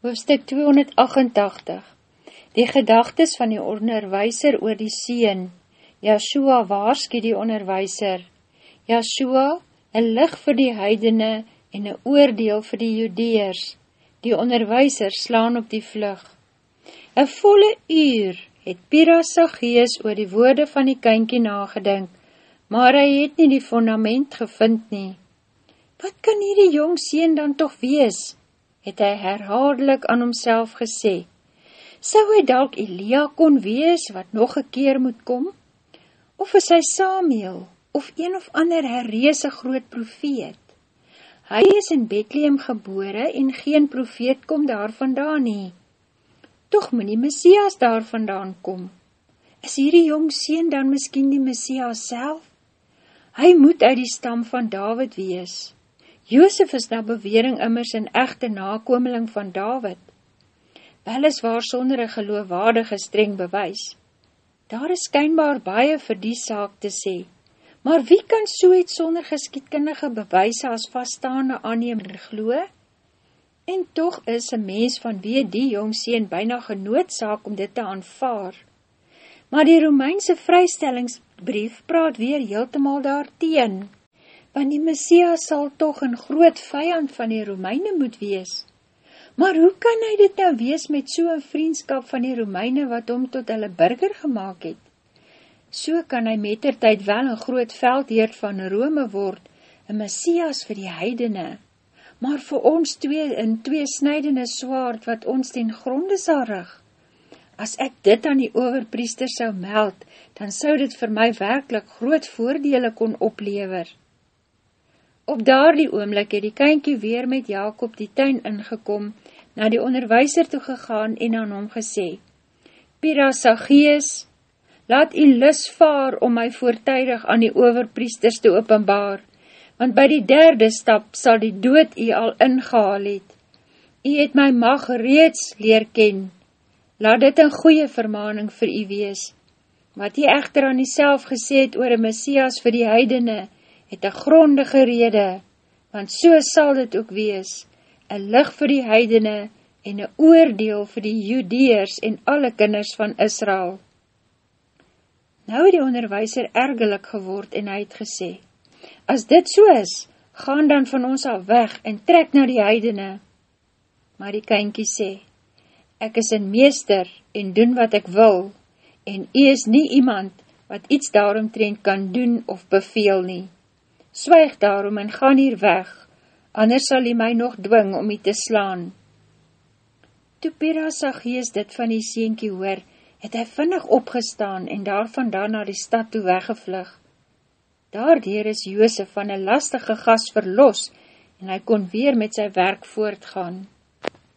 Hoofstuk 288 Die gedagtes van die onderwijser oor die sien Yahshua waarskie die onderwijser Yahshua, een lig vir die heidene en een oordeel vir die judeers Die onderwijser slaan op die vlug. Een volle uur het Pira Sagees oor die woorde van die kynkie nagedink maar hy het nie die fundament gevind nie. Wat kan hierdie jong sien dan toch wees? Het hy herhaaldelik aan homself gesê. Sou hy dalk Elia kon wees, wat nog een keer moet kom? Of is hy Samuel, of een of ander herreese groot profeet? Hy is in Bethlehem gebore en geen profeet kom daar vandaan nie. Toch moet die Messias daar vandaan kom. Is hierdie jong sien dan miskien die Messias self? Hy moet uit die stam van David wees. Joosef is na bewering immers een echte nakomeling van David. Wel is waar sonder een geloofwaardige streng bewys. Daar is skynbaar baie vir die saak te sê, maar wie kan so iets sonder geskietkundige bewys as vaststaande aanneem en glo? En toch is een mens van wie die jongseen byna genoodzaak om dit te aanvaar. Maar die Romeinse vrystellingsbrief praat weer heeltemaal daar teen want die Messias sal toch een groot vijand van die Romeine moet wees. Maar hoe kan hy dit nou wees met so'n vriendskap van die Romeine wat om tot hulle burger gemaakt het? So kan hy metertijd wel een groot veldheerd van Rome word, een Messias vir die heidene, maar vir ons twee in twee snijdende swaard wat ons ten gronde sal rig. As ek dit aan die overpriester sou meld, dan sou dit vir my werkelijk groot voordele kon oplever. Op daar die oomlik het die kynkie weer met Jacob die tuin ingekom, na die onderwijser toe gegaan en aan hom gesê, Pira Sagees, laat u lis vaar om my voortijdig aan die overpriesters te openbaar, want by die derde stap sal die dood u al ingehaal het. U het my mag reeds leer ken, laat dit een goeie vermaning vir u wees. Wat u echter aan u self gesê het oor een Messias vir die heidene, het een grondige rede, want so sal dit ook wees, een lig vir die heidene en een oordeel vir die judeers en alle kinders van Israel. Nou het die onderwijser ergelik geword en hy het gesê, as dit so is, gaan dan van ons al weg en trek na die heidene. Maar die kynkie sê, ek is een meester en doen wat ek wil, en jy is nie iemand wat iets daaromtrend kan doen of beveel nie. Swyg daarom en gaan hier weg, anders sal hy my nog dwing om hy te slaan. Toe Pira Sagees dit van die seentjie hoor, het hy vinnig opgestaan en daarvandaan na die stad toe weggevlug. Daardier is Joosef van een lastige gas verlos en hy kon weer met sy werk voortgaan.